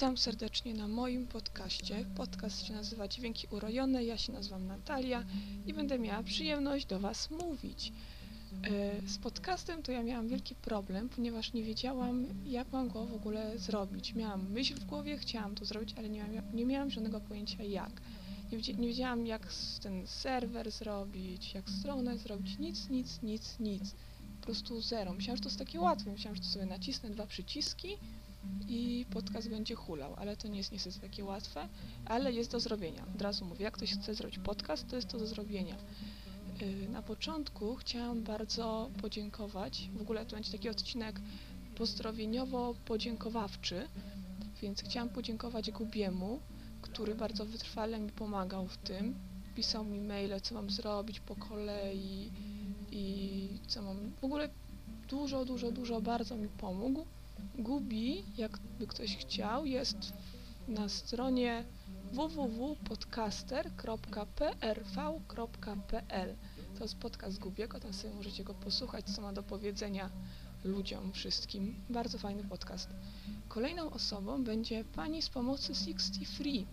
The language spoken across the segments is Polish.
Witam serdecznie na moim podcaście. Podcast się nazywa Dźwięki Urojone. Ja się nazywam Natalia i będę miała przyjemność do Was mówić. E, Z podcastem to ja miałam wielki problem, ponieważ nie wiedziałam, jak mam go w ogóle zrobić. Miałam myśl w głowie, chciałam to zrobić, ale nie, miałam, nie miałam żadnego pojęcia jak. Nie, wiedziałam, jak ten serwer zrobić, jak stronę zrobić, nic, nic, nic, nic. Po prostu zero. Myślałam, że to jest takie łatwe. Myślałam, że to sobie nacisnę dwa przyciski i podcast będzie hulał, ale to nie jest niestety takie łatwe, ale jest do zrobienia. Od razu mówię, jak ktoś chce zrobić podcast, to jest to do zrobienia. Yy, Na początku chciałam bardzo podziękować, w ogóle to będzie taki odcinek pozdrowieniowo-podziękowawczy, więc chciałam podziękować Gubiemu, który bardzo wytrwale mi pomagał w tym. Pisał mi maile, co mam zrobić po kolei i co mam... W ogóle dużo, dużo, dużo bardzo mi pomógł. Gubi, jakby ktoś chciał, jest na stronie www.podcaster.prv.pl To jest podcast Gubiego, tam sobie możecie go posłuchać, co ma do powiedzenia ludziom wszystkim. Bardzo fajny podcast. Kolejną osobą będzie pani z pomocy 60 Free.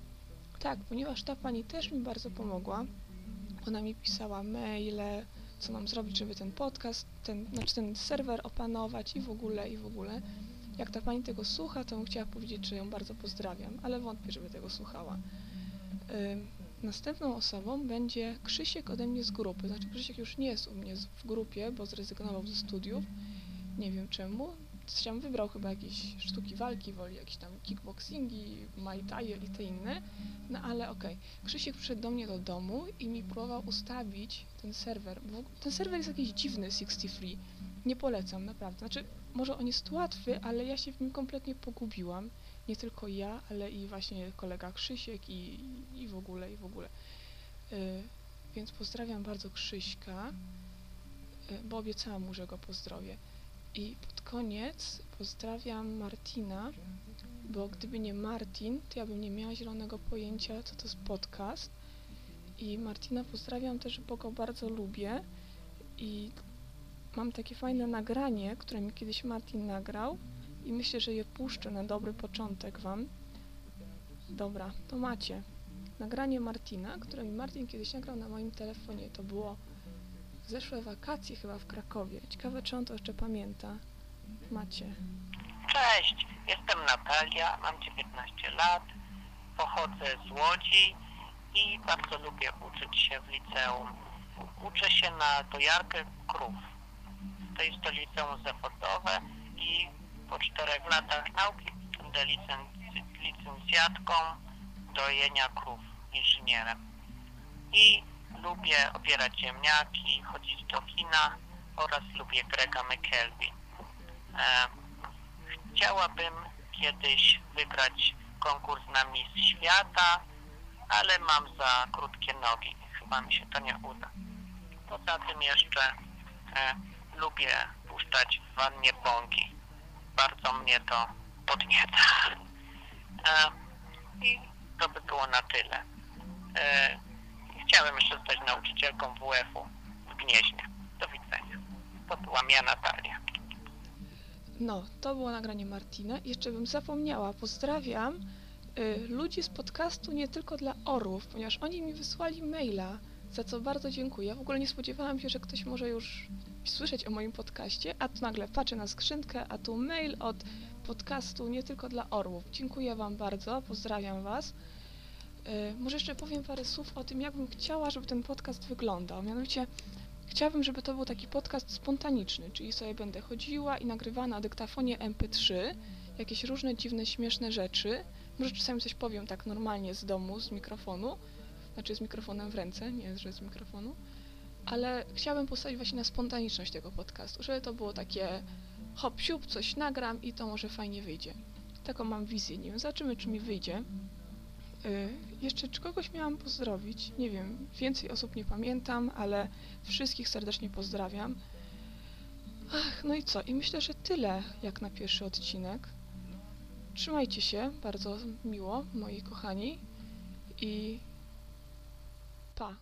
Tak, ponieważ ta pani też mi bardzo pomogła. Ona mi pisała maile, co mam zrobić, żeby ten podcast, ten, znaczy ten serwer opanować i w ogóle, i w ogóle. Jak ta pani tego słucha, to bym chciała powiedzieć, że ją bardzo pozdrawiam, ale wątpię, żeby tego słuchała. Następną osobą będzie Krzysiek ode mnie z grupy. Znaczy Krzysiek już nie jest u mnie w grupie, bo zrezygnował ze studiów. Nie wiem czemu. Zresztą wybrał chyba jakieś sztuki walki, woli jakieś tam kickboxingi, muay i te inne. No ale okej. Krzysiek przyszedł do mnie do domu i mi próbował ustawić ten serwer. Ten serwer jest jakiś dziwny, 60 Free. Nie polecam, naprawdę. Znaczy, może on jest łatwy, ale ja się w nim kompletnie pogubiłam. Nie tylko ja, ale i właśnie kolega Krzysiek i, i w ogóle, i w ogóle. Y, więc pozdrawiam bardzo Krzyśka, y, bo obiecałam mu, że go pozdrowię. I pod koniec pozdrawiam Martina, bo gdyby nie Martin, to ja bym nie miała zielonego pojęcia, co to jest podcast. I Martina pozdrawiam też, bo go bardzo lubię. I mam takie fajne nagranie, które mi kiedyś Martin nagrał. I myślę, że je puszczę na dobry początek wam. Dobra, to macie. Nagranie Martina, które mi Martin kiedyś nagrał na moim telefonie. To było zeszłe wakacje chyba w Krakowie. Ciekawe, czy on to jeszcze pamięta. Macie. Cześć, jestem Natalia, mam 19 lat, pochodzę z Łodzi i bardzo lubię uczyć się w liceum. Uczę się na dojarkę krów. To jest to liceum zawodowe i po czterech latach nauki będę licenc- licencjatką dojenia krów, inżynierem. I lubię obierać ziemniaki, chodzić do kina oraz lubię Grega McKelvey. E, Chciałabym kiedyś wygrać konkurs na Miss Świata, ale mam za krótkie nogi. Chyba mi się to nie uda. Poza tym jeszcze e, lubię puszczać w wannie bąki. Bardzo mnie to podnieca. E, I to by było na tyle. E, chciałem jeszcze zostać nauczycielką WF-u w Gnieźnie. Do widzenia. To była ja Natalia. No, to było nagranie Martina. Jeszcze bym zapomniała. Pozdrawiam y, ludzi z podcastu nie tylko dla orłów, ponieważ oni mi wysłali maila, za co bardzo dziękuję. W ogóle nie spodziewałam się, że ktoś może już słyszeć o moim podcaście, a tu nagle patrzę na skrzynkę, a tu mail od podcastu nie tylko dla orłów. Dziękuję Wam bardzo, pozdrawiam Was. Y, może jeszcze powiem parę słów o tym, jak bym chciała, żeby ten podcast wyglądał. Mianowicie Chciałabym, żeby to był taki podcast spontaniczny, czyli sobie będę chodziła i nagrywała na dyktafonie MP3 jakieś różne dziwne, śmieszne rzeczy. Może czasami coś powiem tak normalnie z domu, z mikrofonu, znaczy z mikrofonem w ręce, nie, że z mikrofonu, ale chciałabym postawić właśnie na spontaniczność tego podcastu, żeby to było takie hop siup, coś nagram i to może fajnie wyjdzie. Taką mam wizję, nie wiem, zobaczymy czy mi wyjdzie. Y, jeszcze czy kogoś miałam pozdrowić? Nie wiem, więcej osób nie pamiętam, ale wszystkich serdecznie pozdrawiam. Ach, no i co? I myślę, że tyle jak na pierwszy odcinek. Trzymajcie się, bardzo miło, moi kochani. I pa.